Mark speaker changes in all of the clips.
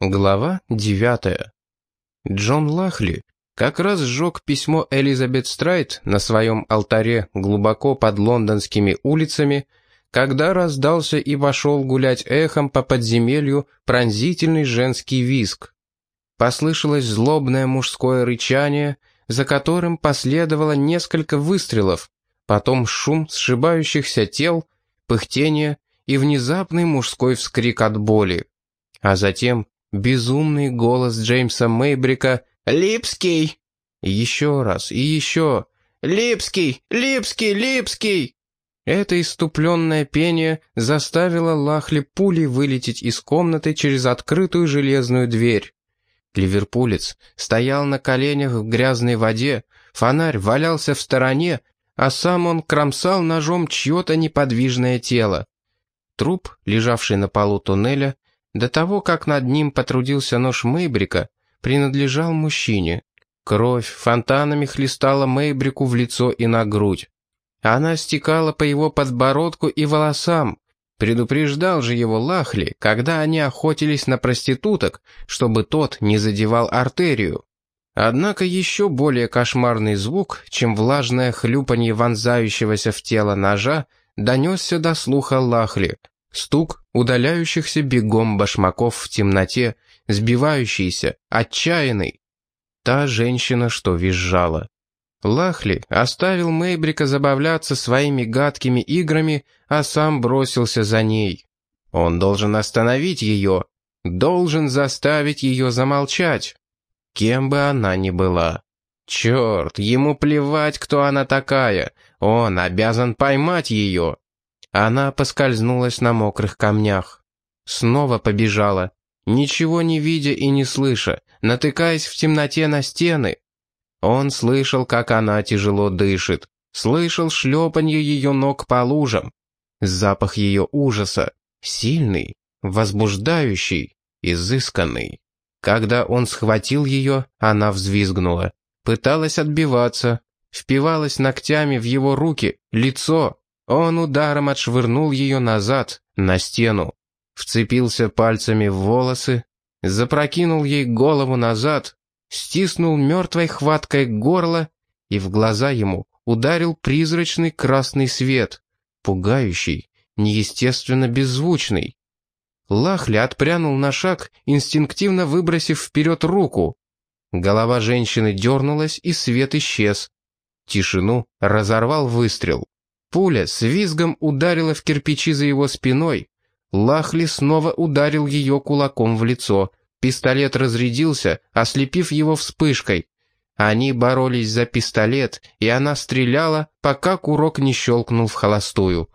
Speaker 1: Глава 9. Джон Лахли как раз сжег письмо Элизабет Страйт на своем алтаре глубоко под лондонскими улицами, когда раздался и вошел гулять эхом по подземелью пронзительный женский визг. Послышалось злобное мужское рычание, за которым последовало несколько выстрелов, потом шум сшибающихся тел, пыхтение и внезапный мужской вскрик от боли. А затем Безумный голос Джеймса Мейбрика «Липский!» Еще раз и еще «Липский! Липский! Липский!» Это иступленное пение заставило Лахли пулей вылететь из комнаты через открытую железную дверь. Ливерпулец стоял на коленях в грязной воде, фонарь валялся в стороне, а сам он кромсал ножом чье-то неподвижное тело. Труп, лежавший на полу туннеля, до того, как над ним потрудился нож Мейбрика, принадлежал мужчине. Кровь фонтанами хлестала Мейбрику в лицо и на грудь. Она стекала по его подбородку и волосам. Предупреждал же его Лахли, когда они охотились на проституток, чтобы тот не задевал артерию. Однако еще более кошмарный звук, чем влажное хлюпанье вонзающегося в тело ножа, донесся до слуха Лахли, Стук удаляющихся бегом башмаков в темноте, сбивающийся, отчаянный. Та женщина, что визжала. Лахли оставил Мейбрика забавляться своими гадкими играми, а сам бросился за ней. Он должен остановить ее, должен заставить ее замолчать, кем бы она ни была. Черт, ему плевать, кто она такая, он обязан поймать ее. Она поскользнулась на мокрых камнях. Снова побежала, ничего не видя и не слыша, натыкаясь в темноте на стены. Он слышал, как она тяжело дышит, слышал шлепанье ее ног по лужам, запах ее ужаса, сильный, возбуждающий, изысканный. Когда он схватил ее, она взвизгнула, пыталась отбиваться, впивалась ногтями в его руки, лицо, он ударом отшвырнул ее назад, на стену, вцепился пальцами в волосы, запрокинул ей голову назад, стиснул мертвой хваткой горло и в глаза ему ударил призрачный красный свет, пугающий, неестественно беззвучный. Лахли отпрянул на шаг, инстинктивно выбросив вперед руку. Голова женщины дернулась, и свет исчез. Тишину разорвал выстрел. Пуля с визгом ударила в кирпичи за его спиной. Лахли снова ударил ее кулаком в лицо. Пистолет разрядился, ослепив его вспышкой. Они боролись за пистолет, и она стреляла, пока курок не щелкнул в холостую.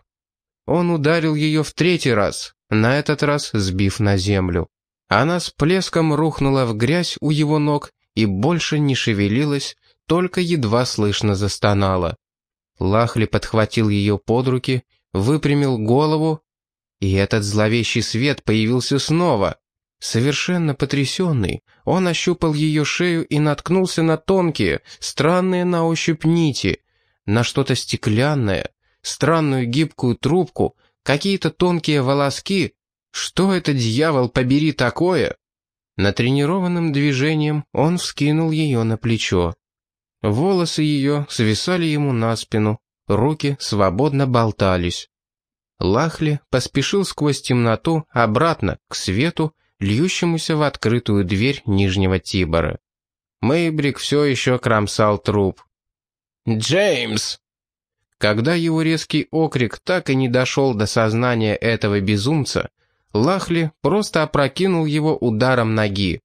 Speaker 1: Он ударил ее в третий раз, на этот раз сбив на землю. Она с плеском рухнула в грязь у его ног и больше не шевелилась, только едва слышно застонала. Лахли подхватил ее под руки, выпрямил голову, и этот зловещий свет появился снова. Совершенно потрясенный, он ощупал ее шею и наткнулся на тонкие, странные на ощупь нити, на что-то стеклянное, странную гибкую трубку, какие-то тонкие волоски. Что это, дьявол, побери такое? Натренированным движением он вскинул ее на плечо. Волосы ее свисали ему на спину, руки свободно болтались. Лахли поспешил сквозь темноту обратно к свету, льющемуся в открытую дверь Нижнего Тибора. Мейбрик все еще кромсал труп. «Джеймс!» Когда его резкий окрик так и не дошел до сознания этого безумца, Лахли просто опрокинул его ударом ноги.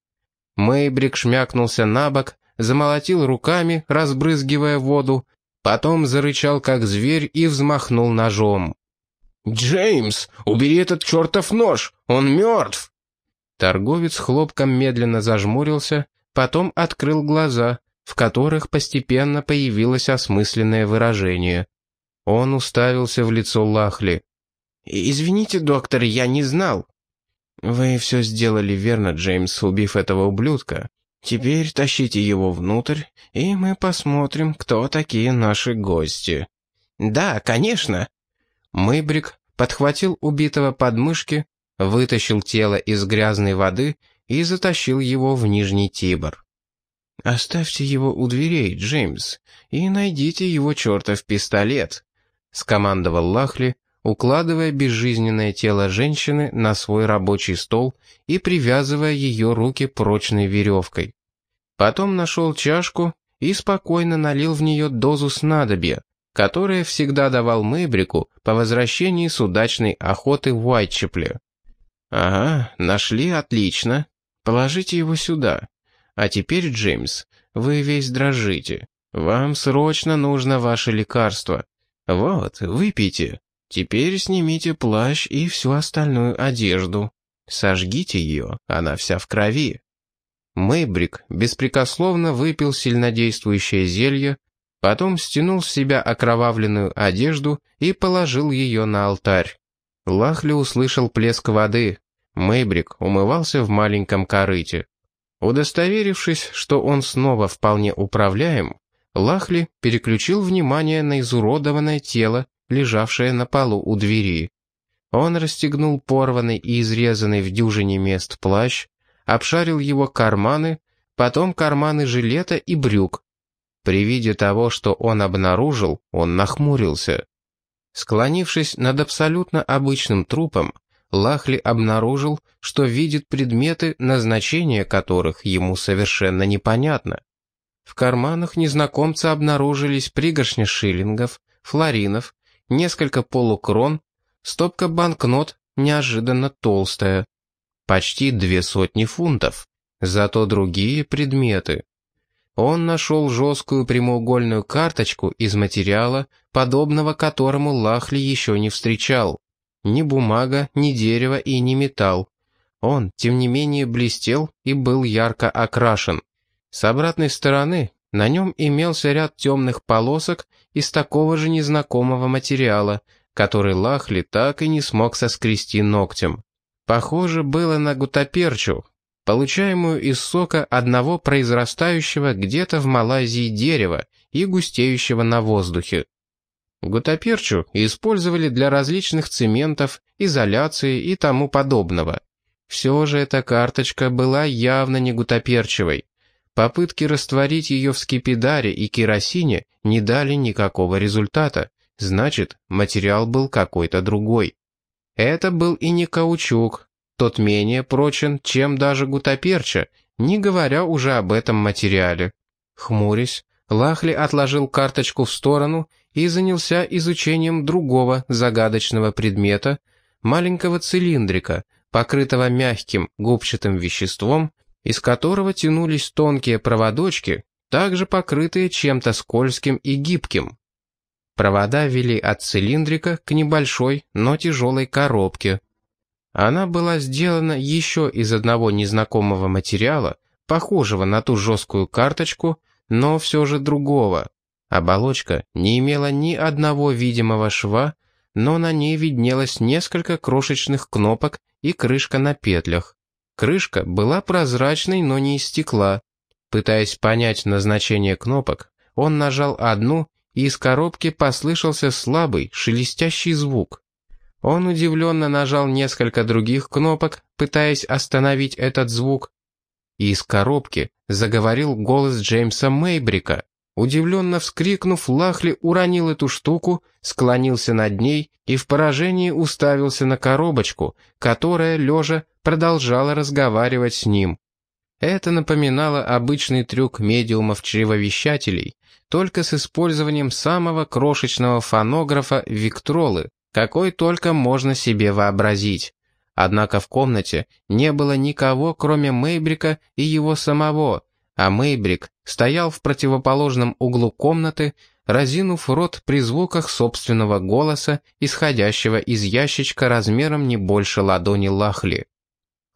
Speaker 1: Мейбрик шмякнулся на бок, замолотил руками, разбрызгивая воду, потом зарычал как зверь и взмахнул ножом. «Джеймс, убери этот чертов нож! Он мертв!» Торговец хлопком медленно зажмурился, потом открыл глаза, в которых постепенно появилось осмысленное выражение. Он уставился в лицо Лахли. «Извините, доктор, я не знал». «Вы все сделали верно, Джеймс, убив этого ублюдка. Теперь тащите его внутрь, и мы посмотрим, кто такие наши гости». «Да, конечно». Мыбрик подхватил убитого под мышки, вытащил тело из грязной воды и затащил его в Нижний Тибр. «Оставьте его у дверей, Джеймс, и найдите его чертов пистолет», — скомандовал Лахли, укладывая безжизненное тело женщины на свой рабочий стол и привязывая ее руки прочной веревкой. Потом нашел чашку и спокойно налил в нее дозу снадобья, которое всегда давал Мэйбрику по возвращении с удачной охоты в Уайтчепле. «Ага, нашли, отлично. Положите его сюда. А теперь, Джеймс, вы весь дрожите. Вам срочно нужно ваше лекарство. Вот, выпейте. Теперь снимите плащ и всю остальную одежду. Сожгите ее, она вся в крови». Мэйбрик беспрекословно выпил сильнодействующее зелье, потом стянул с себя окровавленную одежду и положил ее на алтарь. Лахли услышал плеск воды. Мэйбрик умывался в маленьком корыте. Удостоверившись, что он снова вполне управляем, Лахли переключил внимание на изуродованное тело, лежавшее на полу у двери. Он расстегнул порванный и изрезанный в дюжине мест плащ, обшарил его карманы, потом карманы жилета и брюк. При виде того, что он обнаружил, он нахмурился. Склонившись над абсолютно обычным трупом, Лахли обнаружил, что видит предметы, назначение которых ему совершенно непонятно. В карманах незнакомца обнаружились пригоршня шиллингов, флоринов, несколько полукрон, стопка банкнот, неожиданно толстая. Почти две сотни фунтов. Зато другие предметы. Он нашел жесткую прямоугольную карточку из материала, подобного которому Лахли еще не встречал. Ни бумага, ни дерево и ни металл. Он, тем не менее, блестел и был ярко окрашен. С обратной стороны на нем имелся ряд темных полосок из такого же незнакомого материала, который Лахли так и не смог соскрести ногтем. Похоже было на гутаперчу, получаемую из сока одного произрастающего где-то в Малайзии дерева и густеющего на воздухе. Гутаперчу использовали для различных цементов, изоляции и тому подобного. Все же эта карточка была явно не гутаперчевой. Попытки растворить ее в скипидаре и керосине не дали никакого результата, значит, материал был какой-то другой. Это был и не каучук, тот менее прочен, чем даже гутаперча, не говоря уже об этом материале. Хмурясь, Лахли отложил карточку в сторону и занялся изучением другого загадочного предмета, маленького цилиндрика, покрытого мягким губчатым веществом, из которого тянулись тонкие проводочки, также покрытые чем-то скользким и гибким. Провода вели от цилиндрика к небольшой, но тяжелой коробке, она была сделана еще из одного незнакомого материала, похожего на ту жесткую карточку, но все же другого. Оболочка не имела ни одного видимого шва, но на ней виднелось несколько крошечных кнопок и крышка на петлях. Крышка была прозрачной, но не из стекла. Пытаясь понять назначение кнопок, он нажал одну, и из коробки послышался слабый, шелестящий звук. Он удивленно нажал несколько других кнопок, пытаясь остановить этот звук. И из коробки заговорил голос Джеймса Мейбрика. Удивленно вскрикнув, Лахли уронил эту штуку, склонился над ней и в поражении уставился на коробочку, которая, лежа, продолжала разговаривать с ним. Это напоминало обычный трюк медиумов-чревовещателей, только с использованием самого крошечного фонографа Виктролы, какой только можно себе вообразить. Однако в комнате не было никого, кроме Мейбрика и его самого, а Мейбрик стоял в противоположном углу комнаты, разинув рот при звуках собственного голоса, исходящего из ящичка размером не больше ладони Лахли.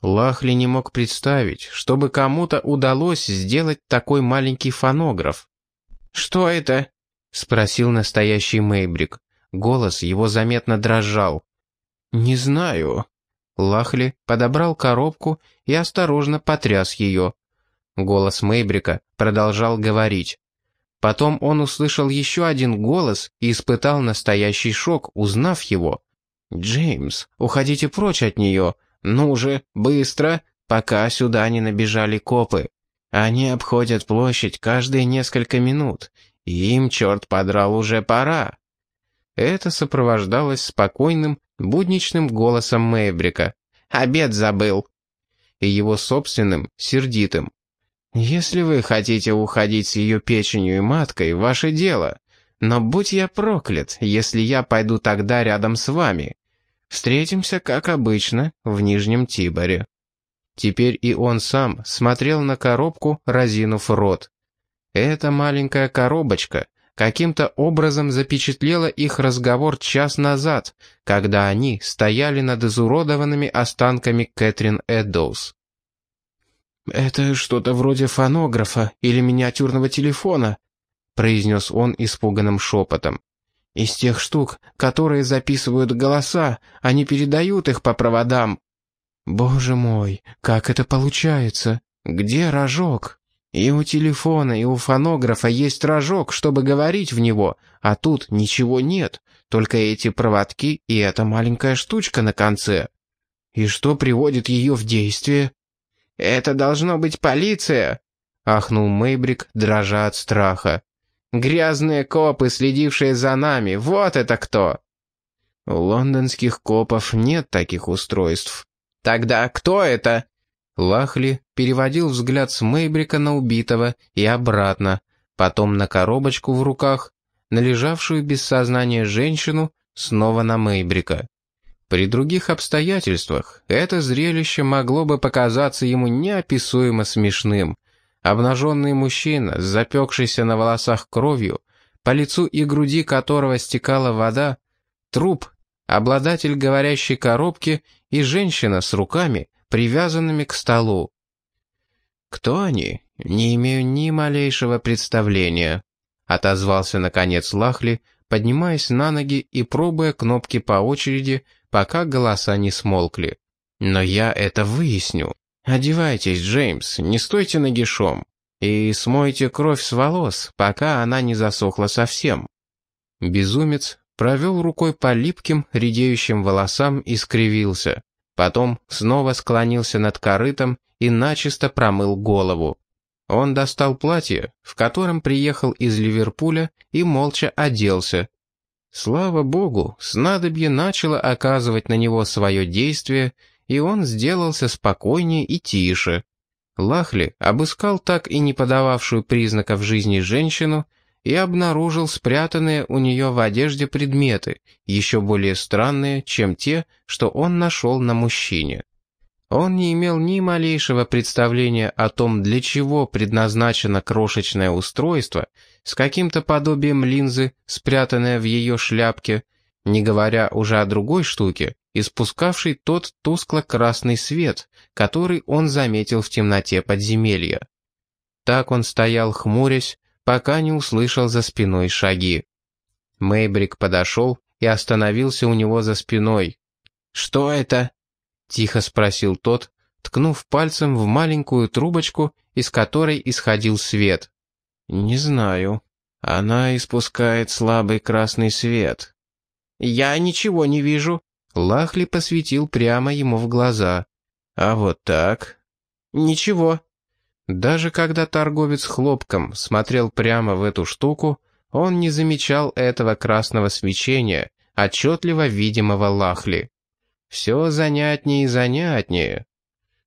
Speaker 1: Лахли не мог представить, чтобы кому-то удалось сделать такой маленький фонограф. «Что это?» — спросил настоящий Мейбрик. Голос его заметно дрожал. «Не знаю». Лахли подобрал коробку и осторожно потряс ее. Голос Мейбрика продолжал говорить. Потом он услышал еще один голос и испытал настоящий шок, узнав его. «Джеймс, уходите прочь от нее. Ну же, быстро,
Speaker 2: пока сюда не набежали копы. Они обходят площадь каждые несколько минут, и им, черт подрал, уже пора».
Speaker 1: Это сопровождалось спокойным, будничным голосом Мэйбрика.
Speaker 2: «Обед забыл!»
Speaker 1: И его собственным, сердитым.
Speaker 2: «Если вы хотите уходить с ее печенью и маткой, ваше дело. Но будь я проклят, если я пойду тогда рядом с вами. Встретимся, как обычно, в Нижнем Тиборе».
Speaker 1: Теперь и он сам смотрел на коробку, разинув рот. Эта маленькая коробочка каким-то образом запечатлела их разговор час назад, когда они стояли над изуродованными останками Кэтрин Эддоус.
Speaker 2: «Это что-то вроде фонографа или миниатюрного телефона», произнес он испуганным шепотом. «Из тех штук, которые записывают голоса, они передают их по проводам». «Боже мой, как это получается? Где рожок?» «И у телефона, и у фонографа есть рожок, чтобы говорить в него, а тут ничего нет, только эти проводки и эта маленькая штучка на конце. И что приводит ее в действие?» «Это должно быть полиция!» — ахнул Мейбрик, дрожа от страха. «Грязные копы, следившие за нами, вот это кто!» «У лондонских копов нет таких устройств».
Speaker 1: «Тогда кто это?» Лахли переводил взгляд с Мейбрика на убитого и обратно, потом на коробочку в руках, на лежавшую без сознания женщину, снова на Мейбрика. При других обстоятельствах это зрелище могло бы показаться ему неописуемо смешным. Обнаженный мужчина, запекшийся на волосах кровью, по лицу и груди которого стекала вода, труп, обладатель говорящей коробки и женщина с руками, привязанными к столу. «Кто они? Не имею ни малейшего представления», — отозвался наконец Лахли, поднимаясь на ноги и пробуя кнопки по очереди, пока голоса не смолкли. «Но я это выясню. Одевайтесь, Джеймс, не стойте нагишом. И смойте кровь с волос, пока она не засохла совсем». Безумец провел рукой по липким, редеющим волосам и скривился. Потом снова склонился над корытом и начисто промыл голову. Он достал платье, в котором приехал из Ливерпуля, и молча оделся. Слава богу, снадобье начало оказывать на него свое действие, и он сделался спокойнее и тише. Лахли обыскал так и не подававшую признаков жизни женщину и обнаружил спрятанные у нее в одежде предметы, еще более странные, чем те, что он нашел на мужчине. Он не имел ни малейшего представления о том, для чего предназначено крошечное устройство с каким-то подобием линзы, спрятанное в ее шляпке, не говоря уже о другой штуке, испускавшей тот тускло-красный свет, который он заметил в темноте подземелья. Так он стоял, хмурясь, пока не услышал за спиной шаги. Мейбрик подошел и остановился у него за спиной. «Что это?» Тихо спросил тот, ткнув пальцем в маленькую трубочку, из которой исходил свет. «Не знаю. Она испускает слабый красный свет». «Я ничего не вижу». Лахли посветил прямо ему в глаза. «А вот так?» «Ничего». Даже когда торговец хлопком смотрел прямо в эту штуку, он не замечал этого красного свечения, отчетливо видимого Лахли. Все занятнее и занятнее.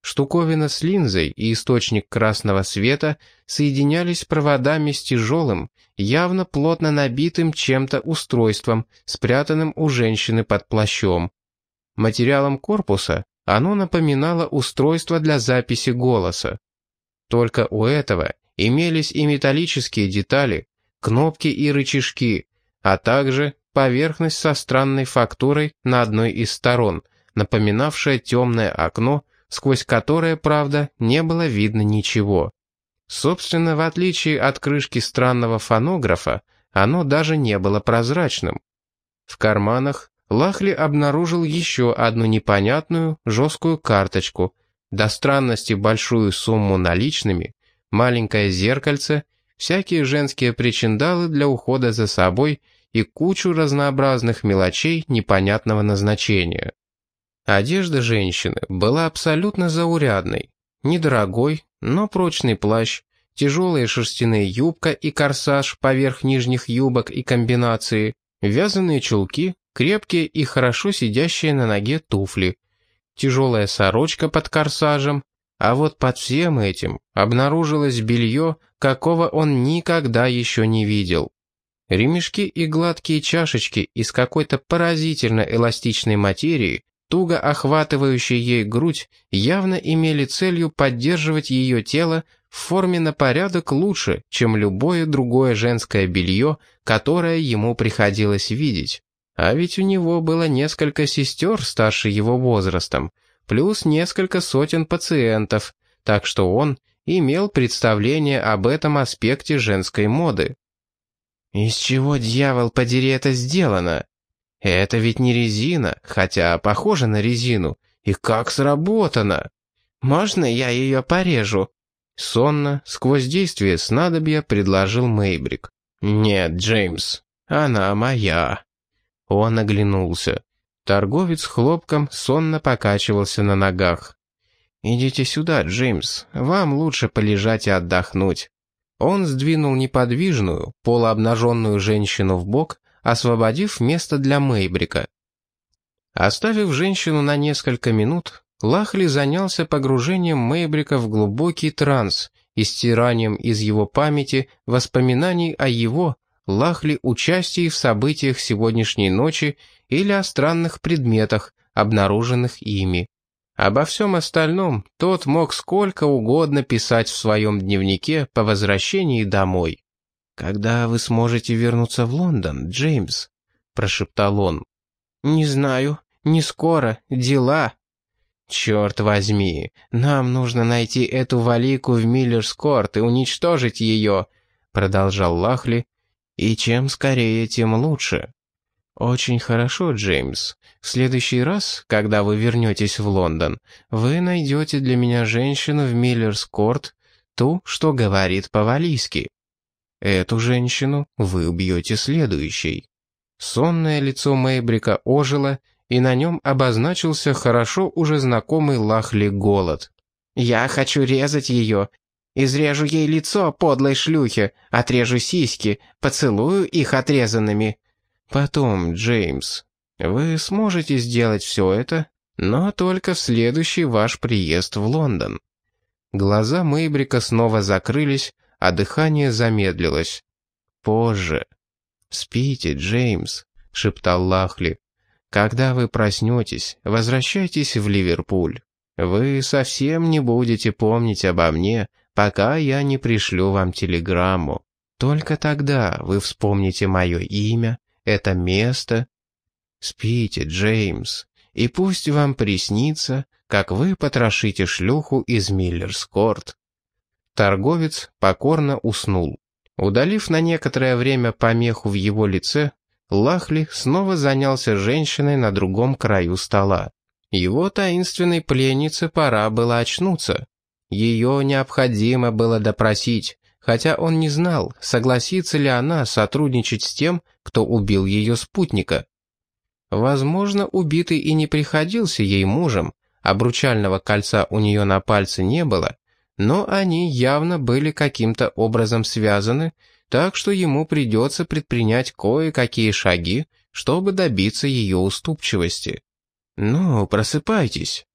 Speaker 1: Штуковина с линзой и источник красного света соединялись проводами с тяжелым, явно плотно набитым чем-то устройством, спрятанным у женщины под плащом. Материалом корпуса оно напоминало устройство для записи голоса. Только у этого имелись и металлические детали, кнопки и рычажки, а также поверхность со странной фактурой на одной из сторон – напоминавшее темное окно, сквозь которое, правда, не было видно ничего. Собственно, в отличие от крышки странного фонографа, оно даже не было прозрачным. В карманах Лахли обнаружил еще одну непонятную, жесткую карточку, до странности большую сумму наличными, маленькое зеркальце, всякие женские причиндалы для ухода за собой и кучу разнообразных мелочей непонятного назначения. Одежда женщины была абсолютно заурядной, недорогой, но прочный плащ, тяжелая шерстяная юбка и корсаж поверх нижних юбок и комбинации, вязаные чулки, крепкие и хорошо сидящие на ноге туфли, тяжелая сорочка под корсажем, а вот под всем этим обнаружилось белье, какого он никогда еще не видел. Ремешки и гладкие чашечки из какой-то поразительно эластичной материи, туго охватывающие ей грудь, явно имели целью поддерживать ее тело в форме на порядок лучше, чем любое другое женское белье, которое ему приходилось видеть. А ведь у него было несколько сестер старше его возрастом, плюс несколько сотен пациентов, так что он имел представление об этом аспекте женской моды. Из чего, дьявол подери, это сделано? Это ведь не резина, хотя похоже на резину. И как сработано? Можно я ее порежу? Сонно, сквозь действие снадобья, предложил Мейбрик. «Нет, Джеймс, она моя». Он оглянулся. Торговец хлопком сонно покачивался на ногах. «Идите сюда, Джеймс, вам лучше полежать и отдохнуть. Он сдвинул неподвижную, полуобнаженную женщину в бок, освободив место для Мейбрика. Оставив женщину на несколько минут, Лахли занялся погружением Мейбрика в глубокий транс и стиранием из его памяти воспоминаний о его, Лахли, участии в событиях сегодняшней ночи или о странных предметах, обнаруженных ими. Обо всем остальном тот мог сколько угодно писать в своем дневнике по возвращении домой. «Когда вы сможете вернуться в Лондон, Джеймс?» – прошептал он. «Не знаю, не скоро, дела». «Черт возьми, нам нужно найти эту валику в Миллерскорт и уничтожить ее», – продолжал Лахли. «И чем скорее, тем лучше». «Очень хорошо, Джеймс. В следующий раз, когда вы вернетесь в Лондон, вы найдете для меня женщину в Миллерс-Корт, ту, что говорит по-валийски. Эту женщину вы убьете следующей». Сонное лицо Мейбрика ожило, и на нем обозначился хорошо уже знакомый Лахли голод. «Я хочу резать ее. Изрежу ей лицо, подлой шлюхе, отрежу сиськи, поцелую их отрезанными». Потом, Джеймс, вы сможете сделать все это, но только в следующий ваш приезд в Лондон. Глаза Мейбрика снова закрылись, а дыхание замедлилось. Позже. «Спите, Джеймс», — шептал Лахли. «Когда вы проснетесь, возвращайтесь в Ливерпуль. Вы совсем не будете помнить обо мне, пока я не пришлю вам телеграмму. Только тогда вы вспомните мое имя это место. Спите, Джеймс, и пусть вам приснится, как вы потрошите шлюху из Миллерскорт». Торговец покорно уснул. Удалив на некоторое время помеху в его лице, Лахли снова занялся женщиной на другом краю стола. Его таинственной пленнице пора было очнуться. Ее необходимо было допросить, хотя он не знал, согласится ли она сотрудничать с тем, кто убил ее спутника. Возможно, убитый и не приходился ей мужем, обручального кольца у нее на пальце не было, но они явно были каким-то образом связаны, так что ему придется предпринять кое-какие шаги, чтобы добиться ее уступчивости. «Ну, просыпайтесь».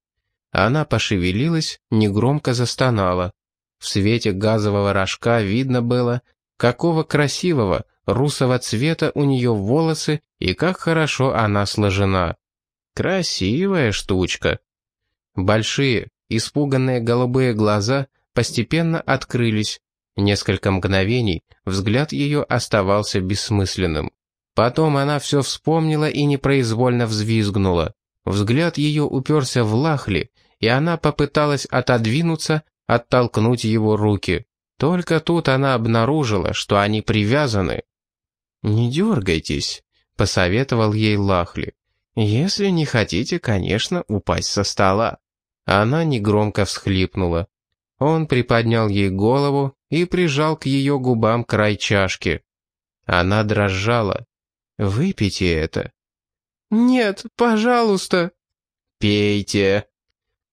Speaker 1: Она пошевелилась, негромко застонала. В свете газового рожка видно было, какого красивого, русого цвета у нее волосы и как хорошо она сложена. Красивая штучка. Большие, испуганные голубые глаза постепенно открылись. Несколько мгновений взгляд ее оставался бессмысленным. Потом она все вспомнила и непроизвольно взвизгнула. Взгляд ее уперся в лахли, и она попыталась отодвинуться, оттолкнуть его руки. Только тут она обнаружила, что они привязаны. «Не дергайтесь», — посоветовал ей Лахли. «Если не хотите, конечно, упасть со стола». Она негромко всхлипнула. Он приподнял ей голову и прижал к ее губам край чашки. Она дрожала. «Выпейте это». «Нет, пожалуйста». «Пейте».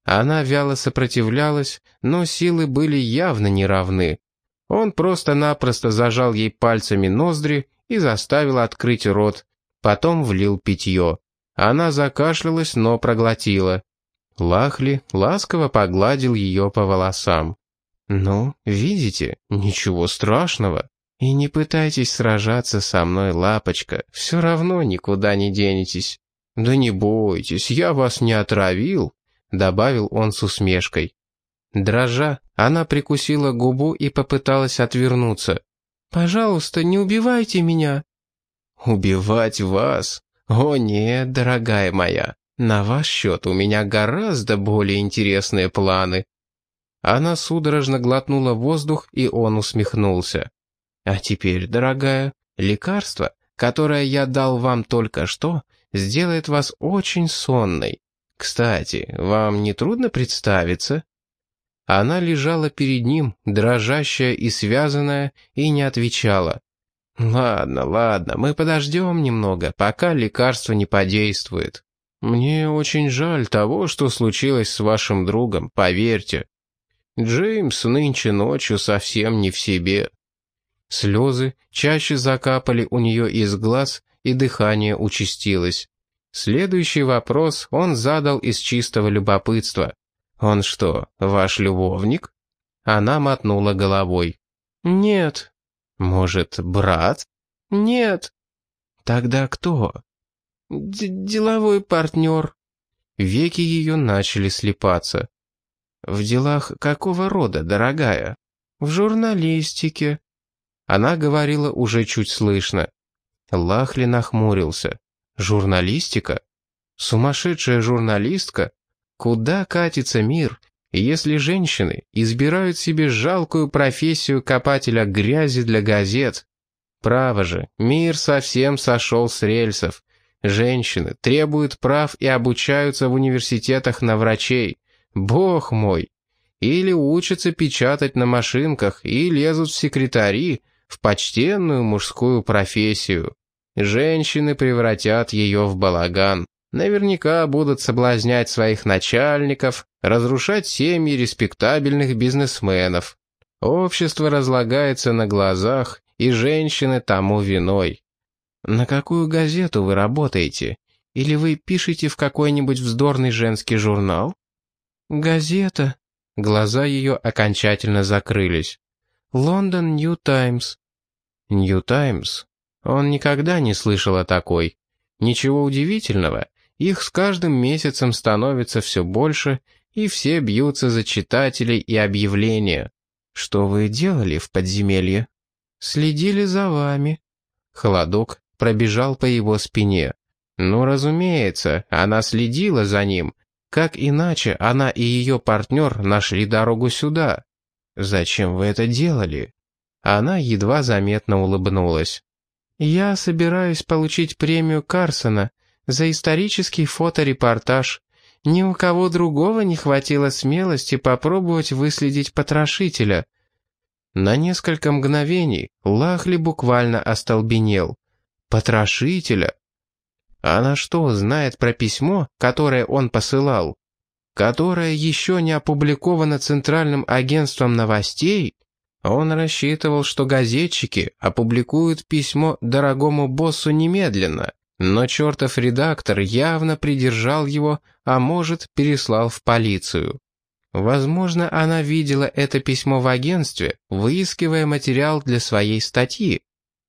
Speaker 1: Она вяло сопротивлялась, но силы были явно неравны. Он просто-напросто зажал ей пальцами ноздри и заставил открыть рот, потом влил питье. Она закашлялась, но проглотила. Лахли ласково погладил ее по волосам. «Ну, видите, ничего страшного. И не пытайтесь сражаться со мной, лапочка, все равно никуда не денетесь». «Да не бойтесь, я вас не отравил», — добавил он с усмешкой. Дрожа, она прикусила губу и попыталась отвернуться. «Пожалуйста, не убивайте меня». «Убивать вас? О нет, дорогая моя, на ваш счет у меня гораздо более интересные планы». Она судорожно глотнула воздух, и он усмехнулся. «А теперь, дорогая, лекарство, которое я дал вам только что, сделает вас очень сонной. Кстати, вам не трудно представиться?» Она лежала перед ним, дрожащая и связанная, и не отвечала. «Ладно, ладно, мы подождем немного, пока лекарство не подействует. Мне очень жаль того, что случилось с вашим другом, поверьте. Джеймс нынче ночью совсем не в себе». Слезы чаще закапали у нее из глаз, и дыхание участилось. Следующий вопрос он задал из чистого любопытства. «Он что, ваш любовник?» Она мотнула головой. «Нет». «Может, брат?» «Нет». «Тогда кто?» Д «Деловой партнер». Веки ее начали слепаться. «В делах какого рода, дорогая?» «В журналистике». Она говорила уже чуть слышно. Лахли нахмурился. Журналистика? Сумасшедшая журналистка? Куда катится мир, если женщины избирают себе жалкую профессию копателя грязи для газет? Право же, мир совсем сошел с рельсов. Женщины требуют прав и обучаются в университетах на врачей. Бог мой! Или учатся печатать на машинках и лезут в секретари, в почтенную мужскую профессию. Женщины превратят ее в балаган. Наверняка будут соблазнять своих начальников, разрушать семьи респектабельных бизнесменов. Общество разлагается на глазах, и женщины тому виной. На какую газету вы работаете? Или вы пишете в какой-нибудь вздорный женский журнал? Газета. Глаза ее окончательно закрылись. Лондон Нью Таймс. Нью Таймс? Он никогда не слышал о такой. Ничего удивительного, их с каждым месяцем становится все больше, и все бьются за читателей и объявления. Что вы делали в подземелье? Следили за вами. Холодок пробежал по его спине. Ну, разумеется, она следила за ним. Как иначе она и ее партнер нашли дорогу сюда? Зачем вы это делали? Она едва заметно улыбнулась. «Я собираюсь получить премию Карсона за исторический фоторепортаж. Ни у кого другого не хватило смелости попробовать выследить потрошителя». На несколько мгновений Лахли буквально остолбенел. «Потрошителя?» Она что, знает про письмо, которое он посылал? Которое еще не опубликовано Центральным агентством новостей? Он рассчитывал, что газетчики опубликуют письмо дорогому боссу немедленно, но чертов редактор явно придержал его, а может, переслал в полицию. Возможно, она видела это письмо в агентстве, выискивая материал для своей статьи.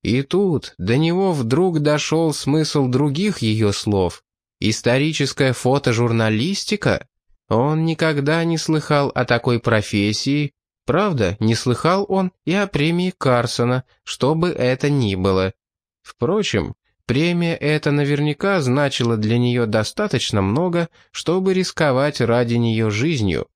Speaker 1: И тут до него вдруг дошел смысл других ее слов. Историческая фотожурналистика? Он никогда не слыхал о такой профессии Правда, не слыхал он и о премии Карсона, что бы это ни было. Впрочем, премия эта наверняка значила для нее достаточно много, чтобы рисковать ради нее жизнью.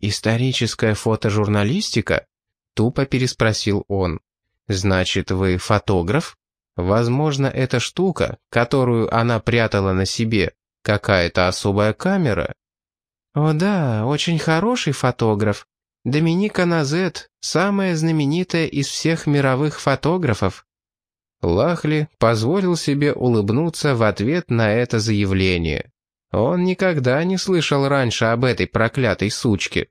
Speaker 1: «Историческая фотожурналистика?» — тупо переспросил он. «Значит, вы фотограф? Возможно, эта штука, которую она прятала на себе, какая-то особая камера?» «О да, очень хороший фотограф», Доминика Назет – самая знаменитая из всех мировых фотографов. Лахли позволил себе улыбнуться в ответ на это заявление. Он никогда не слышал раньше об этой проклятой сучке.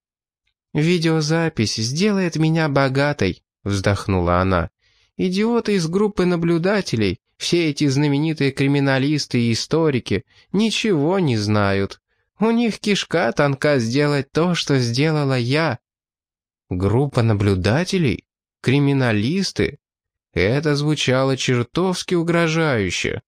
Speaker 2: «Видеозапись сделает меня богатой», — вздохнула она. «Идиоты из группы наблюдателей, все эти знаменитые криминалисты и историки, ничего не знают. У них кишка тонка сделать то, что сделала я».
Speaker 1: «Группа наблюдателей? Криминалисты?» Это звучало чертовски угрожающе.